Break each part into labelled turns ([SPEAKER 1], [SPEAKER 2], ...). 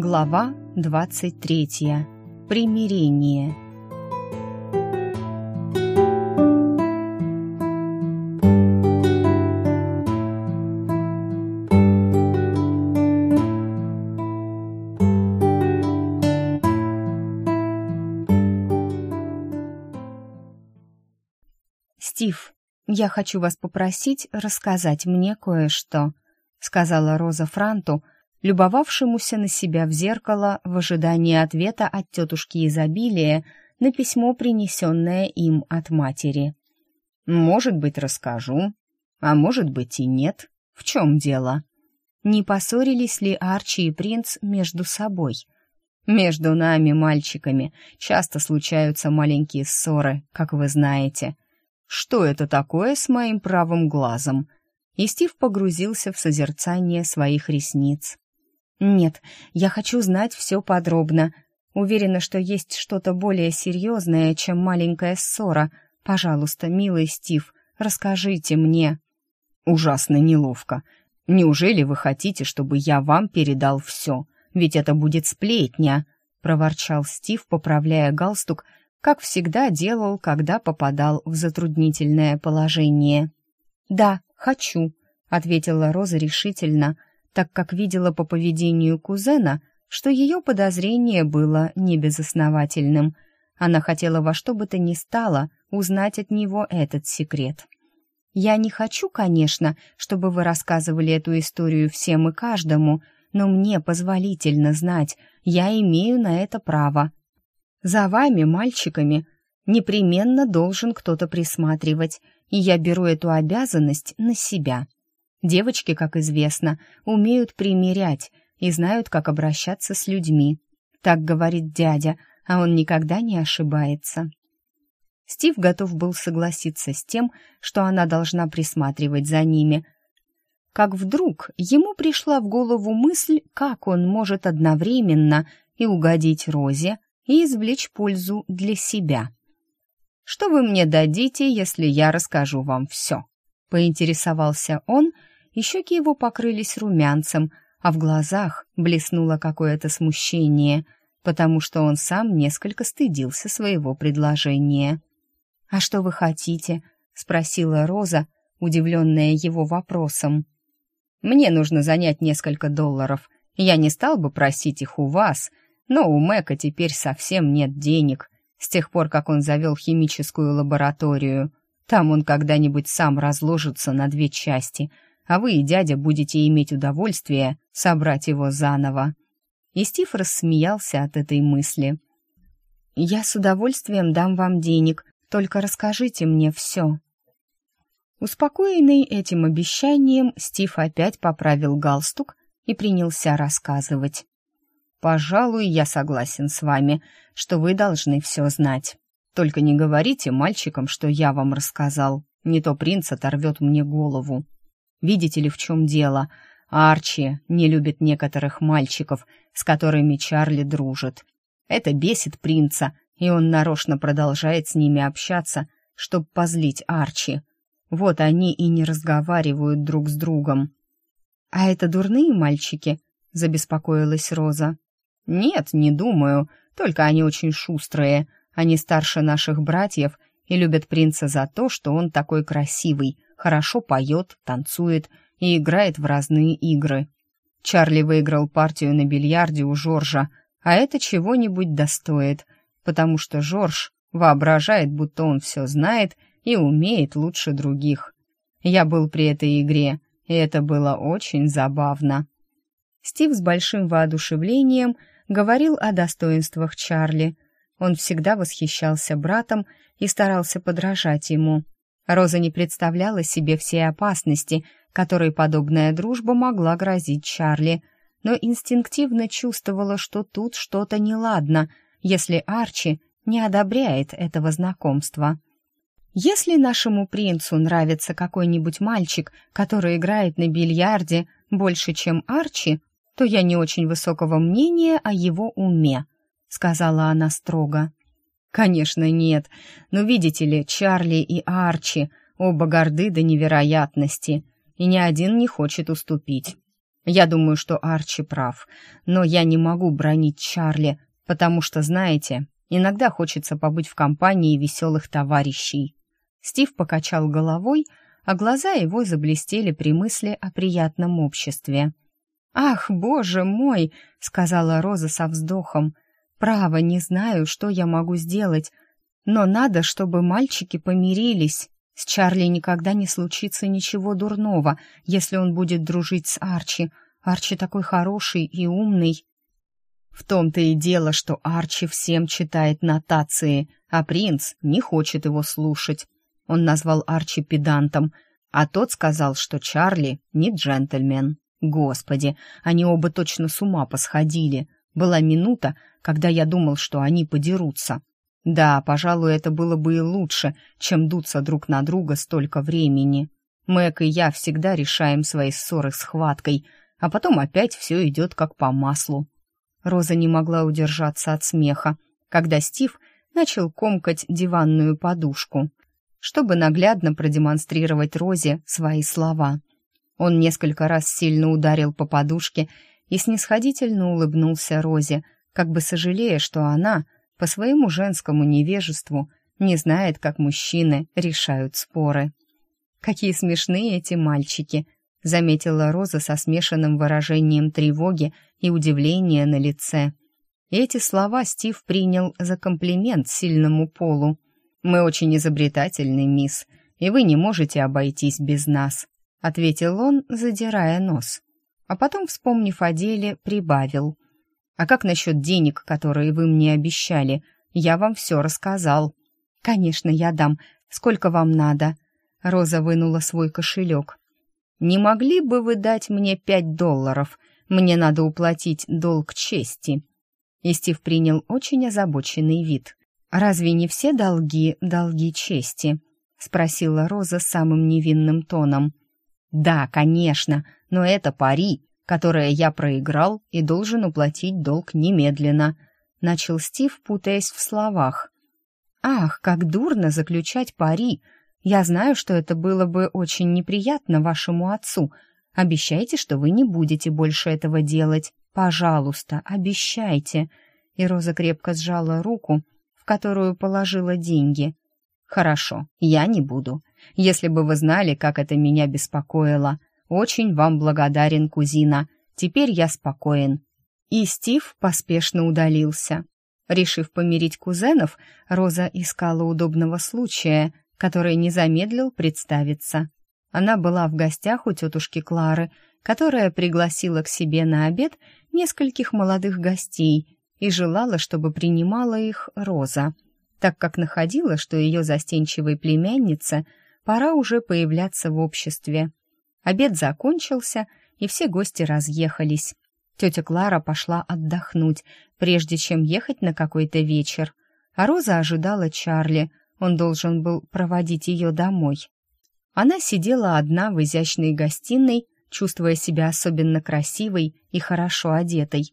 [SPEAKER 1] Глава 23. Примирение. «Стив, я хочу вас попросить рассказать мне кое-что», — сказала Роза Франту, любовавшемуся на себя в зеркало в ожидании ответа от тетушки изобилия на письмо, принесенное им от матери. «Может быть, расскажу, а может быть и нет. В чем дело?» Не поссорились ли Арчи и принц между собой? Между нами, мальчиками, часто случаются маленькие ссоры, как вы знаете. Что это такое с моим правым глазом? И Стив погрузился в созерцание своих ресниц. «Нет, я хочу знать все подробно. Уверена, что есть что-то более серьезное, чем маленькая ссора. Пожалуйста, милый Стив, расскажите мне». «Ужасно неловко. Неужели вы хотите, чтобы я вам передал все? Ведь это будет сплетня», — проворчал Стив, поправляя галстук, как всегда делал, когда попадал в затруднительное положение. «Да, хочу», — ответила Роза решительно, — так как видела по поведению кузена, что ее подозрение было небезосновательным. Она хотела во что бы то ни стало узнать от него этот секрет. «Я не хочу, конечно, чтобы вы рассказывали эту историю всем и каждому, но мне позволительно знать, я имею на это право. За вами, мальчиками, непременно должен кто-то присматривать, и я беру эту обязанность на себя». Девочки, как известно, умеют примирять и знают, как обращаться с людьми. Так говорит дядя, а он никогда не ошибается. Стив готов был согласиться с тем, что она должна присматривать за ними. Как вдруг ему пришла в голову мысль, как он может одновременно и угодить Розе, и извлечь пользу для себя. «Что вы мне дадите, если я расскажу вам все?» — поинтересовался он, — и щеки его покрылись румянцем, а в глазах блеснуло какое-то смущение, потому что он сам несколько стыдился своего предложения. «А что вы хотите?» — спросила Роза, удивленная его вопросом. «Мне нужно занять несколько долларов. Я не стал бы просить их у вас, но у Мэка теперь совсем нет денег, с тех пор, как он завел химическую лабораторию. Там он когда-нибудь сам разложится на две части — а вы и дядя будете иметь удовольствие собрать его заново». И Стив рассмеялся от этой мысли. «Я с удовольствием дам вам денег, только расскажите мне все». Успокоенный этим обещанием, Стив опять поправил галстук и принялся рассказывать. «Пожалуй, я согласен с вами, что вы должны все знать. Только не говорите мальчикам, что я вам рассказал, не то принц оторвет мне голову. Видите ли, в чем дело? Арчи не любит некоторых мальчиков, с которыми Чарли дружит. Это бесит принца, и он нарочно продолжает с ними общаться, чтобы позлить Арчи. Вот они и не разговаривают друг с другом. «А это дурные мальчики?» — забеспокоилась Роза. «Нет, не думаю, только они очень шустрые. Они старше наших братьев и любят принца за то, что он такой красивый, хорошо поет, танцует и играет в разные игры. Чарли выиграл партию на бильярде у Жоржа, а это чего-нибудь достоит, потому что Жорж воображает, будто он все знает и умеет лучше других. Я был при этой игре, и это было очень забавно. Стив с большим воодушевлением говорил о достоинствах Чарли. Он всегда восхищался братом и старался подражать ему. Роза не представляла себе всей опасности, которой подобная дружба могла грозить Чарли, но инстинктивно чувствовала, что тут что-то неладно, если Арчи не одобряет этого знакомства. Если нашему принцу нравится какой-нибудь мальчик, который играет на бильярде больше, чем Арчи, то я не очень высокого мнения о его уме, сказала она строго. Конечно, нет. Но видите ли, Чарли и Арчи оба горды до невероятности, и ни один не хочет уступить. Я думаю, что Арчи прав, но я не могу бронить Чарли, потому что, знаете, иногда хочется побыть в компании веселых товарищей. Стив покачал головой, а глаза его заблестели при мысли о приятном обществе. «Ах, боже мой!» — сказала Роза со вздохом. «Право, не знаю, что я могу сделать, но надо, чтобы мальчики помирились. С Чарли никогда не случится ничего дурного, если он будет дружить с Арчи. Арчи такой хороший и умный. В том-то и дело, что Арчи всем читает нотации, а принц не хочет его слушать. Он назвал Арчи педантом, а тот сказал, что Чарли не джентльмен. Господи, они оба точно с ума посходили. Была минута, когда я думал, что они подерутся. Да, пожалуй, это было бы и лучше, чем дуться друг на друга столько времени. Мэг и я всегда решаем свои ссоры схваткой, а потом опять все идет как по маслу. Роза не могла удержаться от смеха, когда Стив начал комкать диванную подушку, чтобы наглядно продемонстрировать Розе свои слова. Он несколько раз сильно ударил по подушке и снисходительно улыбнулся Розе, как бы сожалея, что она — по своему женскому невежеству не знает, как мужчины решают споры. «Какие смешные эти мальчики!» — заметила Роза со смешанным выражением тревоги и удивления на лице. Эти слова Стив принял за комплимент сильному полу. «Мы очень изобретательны, мисс, и вы не можете обойтись без нас», — ответил он, задирая нос. А потом, вспомнив о деле, прибавил — а как насчет денег, которые вы мне обещали? Я вам все рассказал». «Конечно, я дам. Сколько вам надо?» Роза вынула свой кошелек. «Не могли бы вы дать мне пять долларов? Мне надо уплатить долг чести». И Стив принял очень озабоченный вид. «Разве не все долги — долги чести?» — спросила Роза самым невинным тоном. «Да, конечно, но это пари которое я проиграл и должен уплатить долг немедленно», — начал Стив, путаясь в словах. «Ах, как дурно заключать пари! Я знаю, что это было бы очень неприятно вашему отцу. Обещайте, что вы не будете больше этого делать. Пожалуйста, обещайте!» И Роза крепко сжала руку, в которую положила деньги. «Хорошо, я не буду. Если бы вы знали, как это меня беспокоило. Очень вам благодарен, кузина. Теперь я спокоен». И Стив поспешно удалился. Решив помирить кузенов, Роза искала удобного случая, который не замедлил представиться. Она была в гостях у тетушки Клары, которая пригласила к себе на обед нескольких молодых гостей и желала, чтобы принимала их Роза, так как находила, что ее застенчивой племяннице пора уже появляться в обществе. Обед закончился, и все гости разъехались. Тетя Клара пошла отдохнуть, прежде чем ехать на какой-то вечер. А Роза ожидала Чарли, он должен был проводить ее домой. Она сидела одна в изящной гостиной, чувствуя себя особенно красивой и хорошо одетой.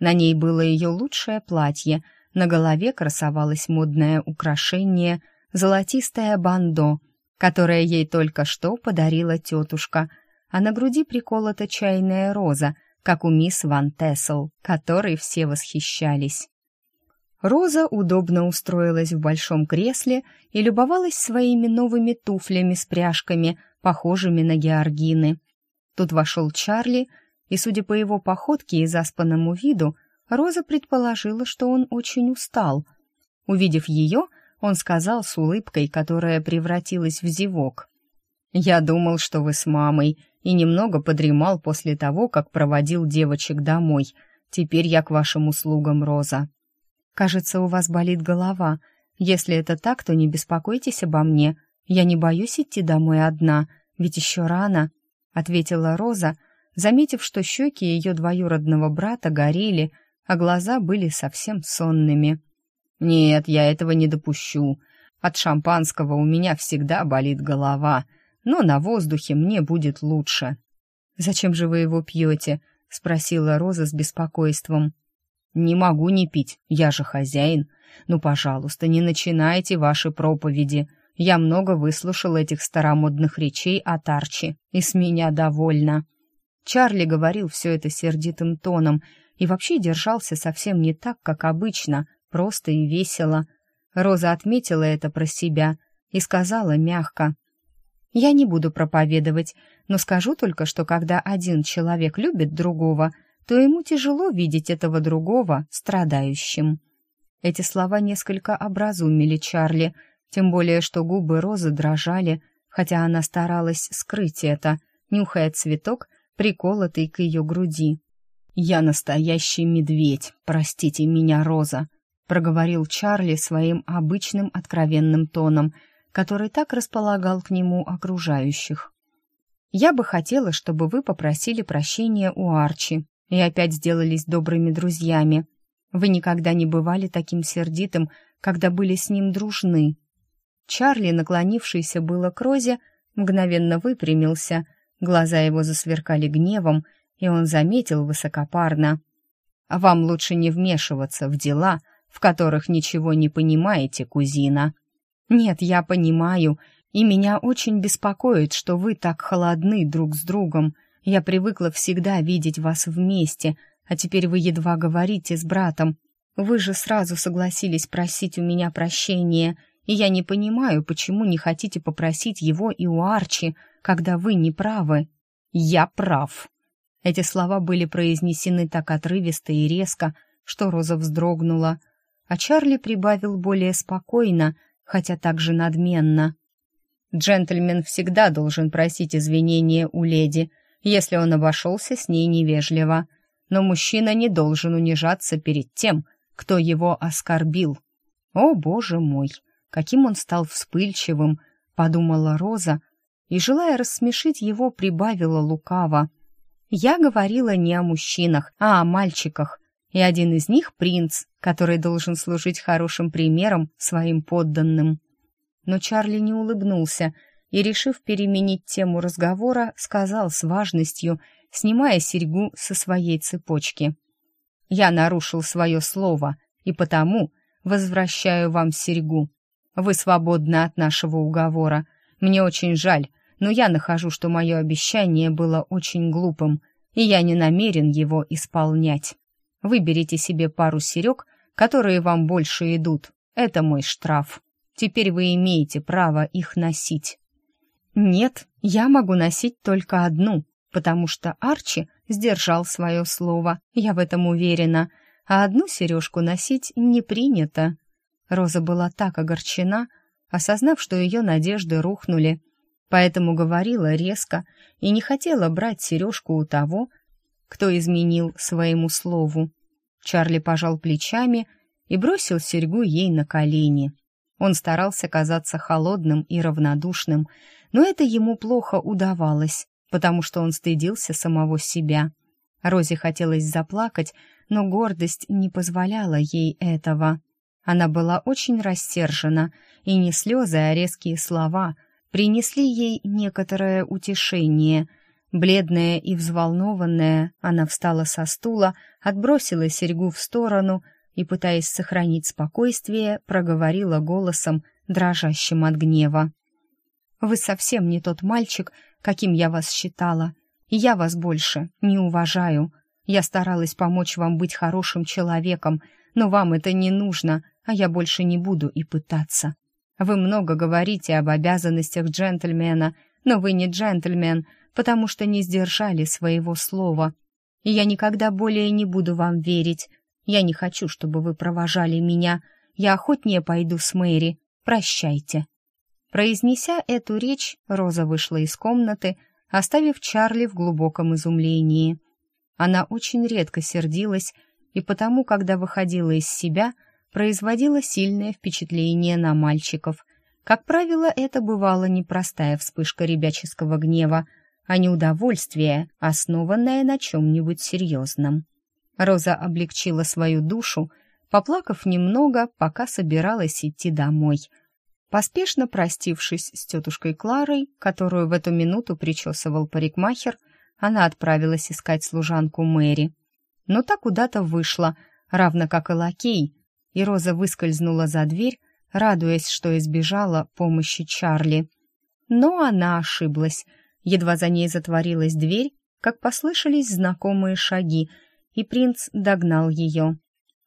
[SPEAKER 1] На ней было ее лучшее платье, на голове красовалось модное украшение — золотистое бандо — которое ей только что подарила тетушка, а на груди приколота чайная роза, как у мисс Ван Тессел, которой все восхищались. Роза удобно устроилась в большом кресле и любовалась своими новыми туфлями с пряжками, похожими на георгины. Тут вошел Чарли, и, судя по его походке и заспанному виду, Роза предположила, что он очень устал. Увидев ее, он сказал с улыбкой, которая превратилась в зевок. «Я думал, что вы с мамой, и немного подремал после того, как проводил девочек домой. Теперь я к вашим услугам, Роза». «Кажется, у вас болит голова. Если это так, то не беспокойтесь обо мне. Я не боюсь идти домой одна, ведь еще рано», — ответила Роза, заметив, что щеки ее двоюродного брата горели, а глаза были совсем сонными. «Нет, я этого не допущу. От шампанского у меня всегда болит голова, но на воздухе мне будет лучше». «Зачем же вы его пьете?» — спросила Роза с беспокойством. «Не могу не пить, я же хозяин. Ну, пожалуйста, не начинайте ваши проповеди. Я много выслушал этих старомодных речей от Арчи, и с меня довольно». Чарли говорил все это сердитым тоном и вообще держался совсем не так, как обычно, просто и весело. Роза отметила это про себя и сказала мягко. «Я не буду проповедовать, но скажу только, что когда один человек любит другого, то ему тяжело видеть этого другого страдающим». Эти слова несколько образумили Чарли, тем более что губы Розы дрожали, хотя она старалась скрыть это, нюхая цветок, приколотый к ее груди. «Я настоящий медведь, простите меня, Роза», проговорил Чарли своим обычным откровенным тоном, который так располагал к нему окружающих. «Я бы хотела, чтобы вы попросили прощения у Арчи и опять сделались добрыми друзьями. Вы никогда не бывали таким сердитым, когда были с ним дружны». Чарли, наклонившийся было к Розе, мгновенно выпрямился, глаза его засверкали гневом, и он заметил высокопарно. «А вам лучше не вмешиваться в дела, в которых ничего не понимаете, кузина. Нет, я понимаю, и меня очень беспокоит, что вы так холодны друг с другом. Я привыкла всегда видеть вас вместе, а теперь вы едва говорите с братом. Вы же сразу согласились просить у меня прощения, и я не понимаю, почему не хотите попросить его и у Арчи, когда вы не правы. Я прав. Эти слова были произнесены так отрывисто и резко, что Роза вздрогнула а Чарли прибавил более спокойно, хотя также надменно. «Джентльмен всегда должен просить извинения у леди, если он обошелся с ней невежливо, но мужчина не должен унижаться перед тем, кто его оскорбил. О, боже мой, каким он стал вспыльчивым!» — подумала Роза, и, желая рассмешить его, прибавила лукаво. «Я говорила не о мужчинах, а о мальчиках, и один из них — принц, который должен служить хорошим примером своим подданным. Но Чарли не улыбнулся и, решив переменить тему разговора, сказал с важностью, снимая серьгу со своей цепочки. «Я нарушил свое слово, и потому возвращаю вам серьгу. Вы свободны от нашего уговора. Мне очень жаль, но я нахожу, что мое обещание было очень глупым, и я не намерен его исполнять». Выберите себе пару серег, которые вам больше идут. Это мой штраф. Теперь вы имеете право их носить. Нет, я могу носить только одну, потому что Арчи сдержал свое слово, я в этом уверена, а одну сережку носить не принято. Роза была так огорчена, осознав, что ее надежды рухнули, поэтому говорила резко и не хотела брать сережку у того, кто изменил своему слову. Чарли пожал плечами и бросил серьгу ей на колени. Он старался казаться холодным и равнодушным, но это ему плохо удавалось, потому что он стыдился самого себя. Розе хотелось заплакать, но гордость не позволяла ей этого. Она была очень рассержена, и не слезы, а резкие слова принесли ей некоторое утешение — Бледная и взволнованная, она встала со стула, отбросила серьгу в сторону и, пытаясь сохранить спокойствие, проговорила голосом, дрожащим от гнева. «Вы совсем не тот мальчик, каким я вас считала, я вас больше не уважаю. Я старалась помочь вам быть хорошим человеком, но вам это не нужно, а я больше не буду и пытаться. Вы много говорите об обязанностях джентльмена, но вы не джентльмен, потому что не сдержали своего слова. И я никогда более не буду вам верить. Я не хочу, чтобы вы провожали меня. Я охотнее пойду с Мэри. Прощайте». Произнеся эту речь, Роза вышла из комнаты, оставив Чарли в глубоком изумлении. Она очень редко сердилась, и потому, когда выходила из себя, производила сильное впечатление на мальчиков. Как правило, это бывала непростая вспышка ребяческого гнева — а не удовольствие, основанное на чем-нибудь серьезном. Роза облегчила свою душу, поплакав немного, пока собиралась идти домой. Поспешно простившись с тетушкой Кларой, которую в эту минуту причесывал парикмахер, она отправилась искать служанку Мэри. Но та куда-то вышла, равно как и лакей, и Роза выскользнула за дверь, радуясь, что избежала помощи Чарли. Но она ошиблась — Едва за ней затворилась дверь, как послышались знакомые шаги, и принц догнал ее.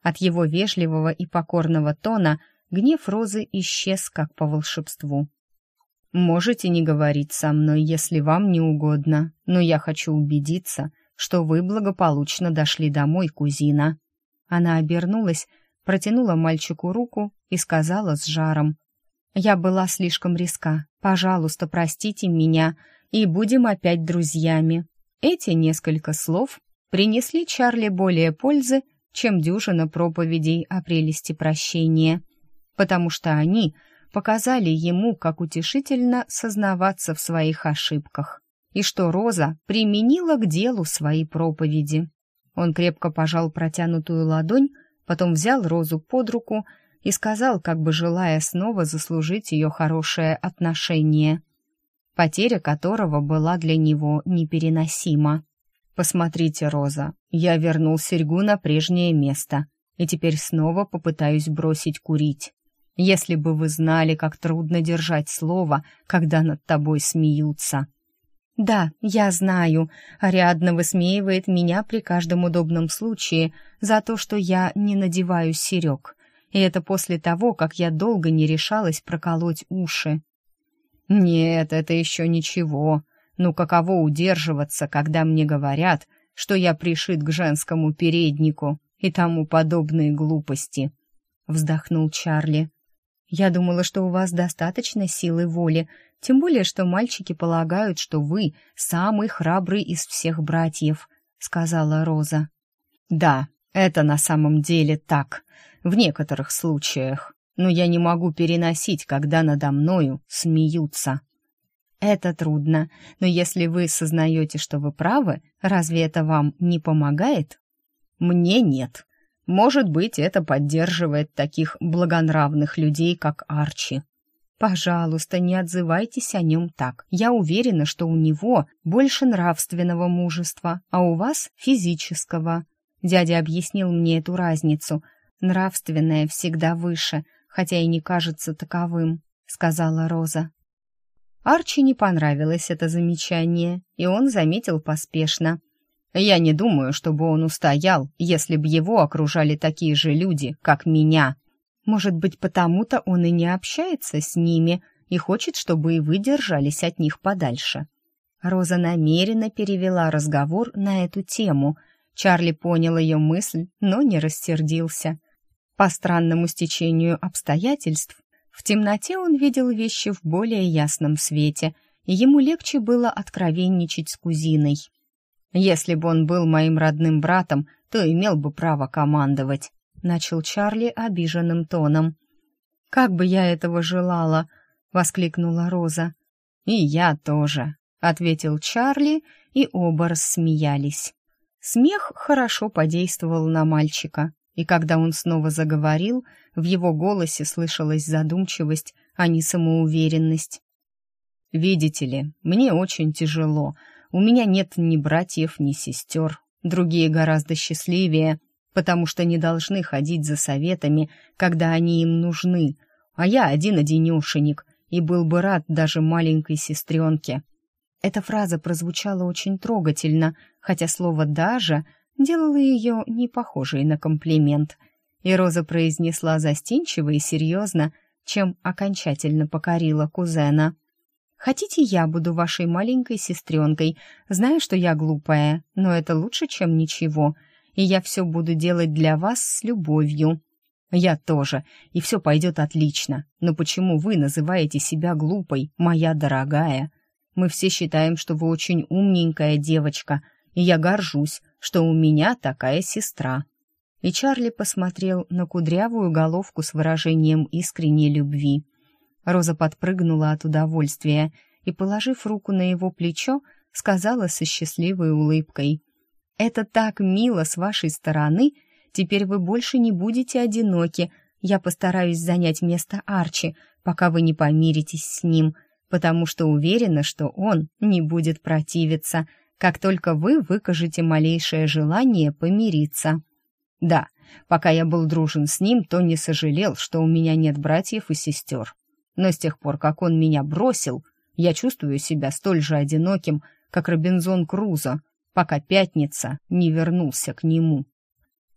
[SPEAKER 1] От его вежливого и покорного тона гнев Розы исчез, как по волшебству. «Можете не говорить со мной, если вам не угодно, но я хочу убедиться, что вы благополучно дошли домой, кузина». Она обернулась, протянула мальчику руку и сказала с жаром. «Я была слишком риска. Пожалуйста, простите меня, и будем опять друзьями». Эти несколько слов принесли Чарли более пользы, чем дюжина проповедей о прелести прощения, потому что они показали ему, как утешительно сознаваться в своих ошибках, и что Роза применила к делу свои проповеди. Он крепко пожал протянутую ладонь, потом взял Розу под руку и сказал, как бы желая снова заслужить ее хорошее отношение, потеря которого была для него непереносима. «Посмотрите, Роза, я вернул серьгу на прежнее место и теперь снова попытаюсь бросить курить. Если бы вы знали, как трудно держать слово, когда над тобой смеются». «Да, я знаю. Ариадна высмеивает меня при каждом удобном случае за то, что я не надеваю серег. И это после того, как я долго не решалась проколоть уши». «Нет, это еще ничего. Ну каково удерживаться, когда мне говорят, что я пришит к женскому переднику и тому подобные глупости?» Вздохнул Чарли. «Я думала, что у вас достаточно силы воли, тем более, что мальчики полагают, что вы самый храбрый из всех братьев», — сказала Роза. «Да, это на самом деле так, в некоторых случаях, но я не могу переносить, когда надо мною смеются». «Это трудно, но если вы сознаете, что вы правы, разве это вам не помогает?» «Мне нет. Может быть, это поддерживает таких благонравных людей, как Арчи. Пожалуйста, не отзывайтесь о нем так. Я уверена, что у него больше нравственного мужества, а у вас физического. Дядя объяснил мне эту разницу. Нравственное всегда выше, хотя и не кажется таковым, сказала Роза. Арчи не понравилось это замечание, и он заметил поспешно. Я не думаю, чтобы он устоял, если б его окружали такие же люди, как меня. Может быть, потому-то он и не общается с ними и хочет, чтобы и вы держались от них подальше. Роза намеренно перевела разговор на эту тему. Чарли понял ее мысль, но не рассердился. По странному стечению обстоятельств, в темноте он видел вещи в более ясном свете, и ему легче было откровенничать с кузиной. «Если бы он был моим родным братом, то имел бы право командовать», начал Чарли обиженным тоном. «Как бы я этого желала!» — воскликнула Роза. «И я тоже», — ответил Чарли, и оба рассмеялись. Смех хорошо подействовал на мальчика, и когда он снова заговорил, в его голосе слышалась задумчивость, а не самоуверенность. «Видите ли, мне очень тяжело. У меня нет ни братьев, ни сестер. Другие гораздо счастливее, потому что не должны ходить за советами, когда они им нужны, а я один-одинешенек и был бы рад даже маленькой сестренке. Эта фраза прозвучала очень трогательно, хотя слово «даже» делало ее не похожей на комплимент. И Роза произнесла застенчиво и серьезно, чем окончательно покорила кузена. «Хотите, я буду вашей маленькой сестренкой? Знаю, что я глупая, но это лучше, чем ничего и я все буду делать для вас с любовью. Я тоже, и все пойдет отлично. Но почему вы называете себя глупой, моя дорогая? Мы все считаем, что вы очень умненькая девочка, и я горжусь, что у меня такая сестра». И Чарли посмотрел на кудрявую головку с выражением искренней любви. Роза подпрыгнула от удовольствия и, положив руку на его плечо, сказала со счастливой улыбкой — это так мило с вашей стороны. Теперь вы больше не будете одиноки. Я постараюсь занять место Арчи, пока вы не помиритесь с ним, потому что уверена, что он не будет противиться, как только вы выкажете малейшее желание помириться. Да, пока я был дружен с ним, то не сожалел, что у меня нет братьев и сестер. Но с тех пор, как он меня бросил, я чувствую себя столь же одиноким, как Робинзон Крузо — пока пятница не вернулся к нему.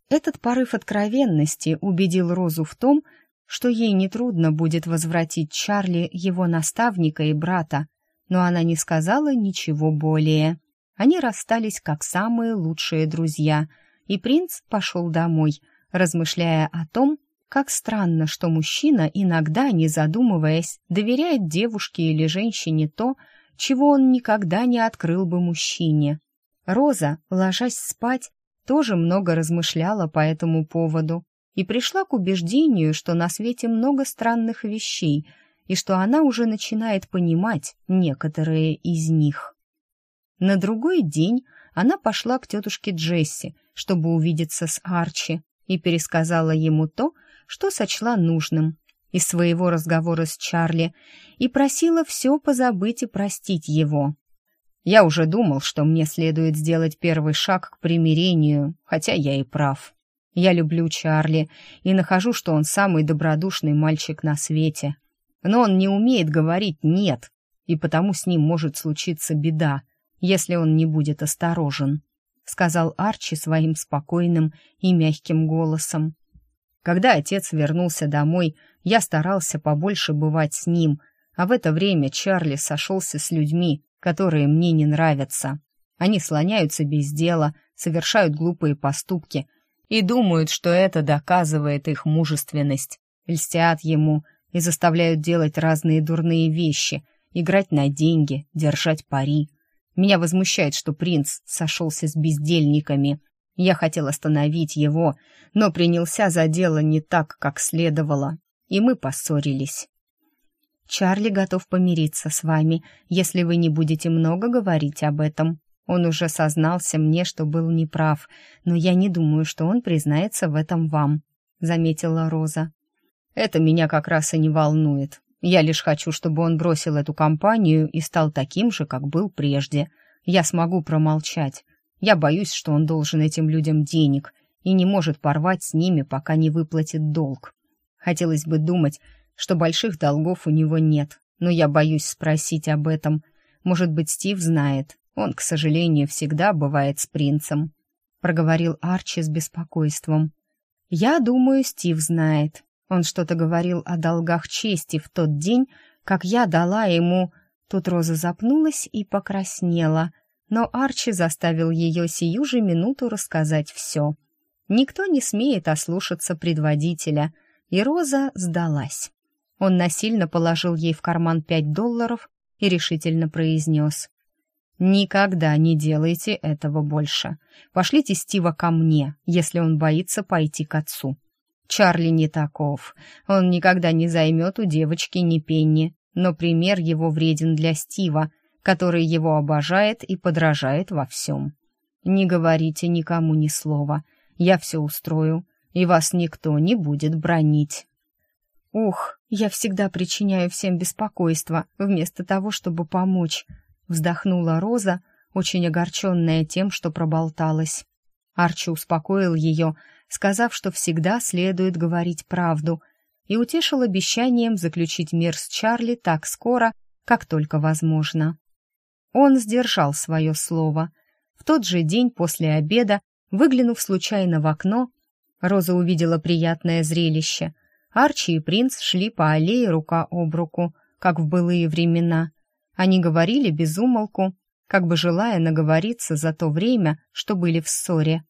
[SPEAKER 1] Этот порыв откровенности убедил Розу в том, что ей нетрудно будет возвратить Чарли его наставника и брата, но она не сказала ничего более. Они расстались как самые лучшие друзья, и принц пошел домой, размышляя о том, как странно, что мужчина иногда, не задумываясь, доверяет девушке или женщине то, чего он никогда не открыл бы мужчине. Роза, ложась спать, тоже много размышляла по этому поводу и пришла к убеждению, что на свете много странных вещей и что она уже начинает понимать некоторые из них. На другой день она пошла к тетушке Джесси, чтобы увидеться с Арчи, и пересказала ему то, что сочла нужным из своего разговора с Чарли, и просила все позабыть и простить его. Я уже думал, что мне следует сделать первый шаг к примирению, хотя я и прав. Я люблю Чарли и нахожу, что он самый добродушный мальчик на свете. Но он не умеет говорить «нет», и потому с ним может случиться беда, если он не будет осторожен», — сказал Арчи своим спокойным и мягким голосом. Когда отец вернулся домой, я старался побольше бывать с ним, а в это время Чарли сошелся с людьми, которые мне не нравятся. Они слоняются без дела, совершают глупые поступки и думают, что это доказывает их мужественность, льстят ему и заставляют делать разные дурные вещи, играть на деньги, держать пари. Меня возмущает, что принц сошелся с бездельниками, я хотел остановить его, но принялся за дело не так, как следовало, и мы поссорились. Чарли готов помириться с вами, если вы не будете много говорить об этом. Он уже сознался мне, что был неправ, но я не думаю, что он признается в этом вам», — заметила Роза. «Это меня как раз и не волнует. Я лишь хочу, чтобы он бросил эту компанию и стал таким же, как был прежде. Я смогу промолчать. Я боюсь, что он должен этим людям денег и не может порвать с ними, пока не выплатит долг. Хотелось бы думать, что больших долгов у него нет, но я боюсь спросить об этом. Может быть, Стив знает. Он, к сожалению, всегда бывает с принцем», — проговорил Арчи с беспокойством. «Я думаю, Стив знает. Он что-то говорил о долгах чести в тот день, как я дала ему...» Тут Роза запнулась и покраснела — но Арчи заставил ее сию же минуту рассказать все. Никто не смеет ослушаться предводителя, и Роза сдалась. Он насильно положил ей в карман пять долларов и решительно произнес. «Никогда не делайте этого больше. Пошлите Стива ко мне, если он боится пойти к отцу. Чарли не таков. Он никогда не займет у девочки ни пенни, но пример его вреден для Стива, который его обожает и подражает во всем. Не говорите никому ни слова, я все устрою, и вас никто не будет бронить. Ух, я всегда причиняю всем беспокойство, вместо того, чтобы помочь, вздохнула Роза, очень огорченная тем, что проболталась. Арчи успокоил ее, сказав, что всегда следует говорить правду, и утешил обещанием заключить мир с Чарли так скоро, как только возможно. Он сдержал свое слово. В тот же день после обеда, выглянув случайно в окно, Роза увидела приятное зрелище. Арчи и принц шли по аллее рука об руку, как в былые времена. Они говорили без умолку, как бы желая наговориться за то время, что были в ссоре.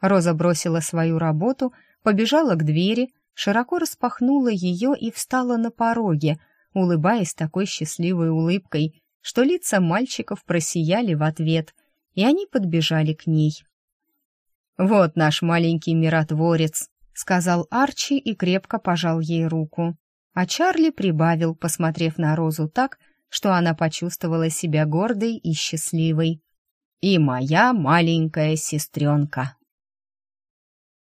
[SPEAKER 1] Роза бросила свою работу, побежала к двери, широко распахнула ее и встала на пороге, улыбаясь такой счастливой улыбкой, что лица мальчиков просияли в ответ, и они подбежали к ней. «Вот наш маленький миротворец», — сказал Арчи и крепко пожал ей руку. А Чарли прибавил, посмотрев на Розу так, что она почувствовала себя гордой и счастливой. «И моя маленькая сестренка».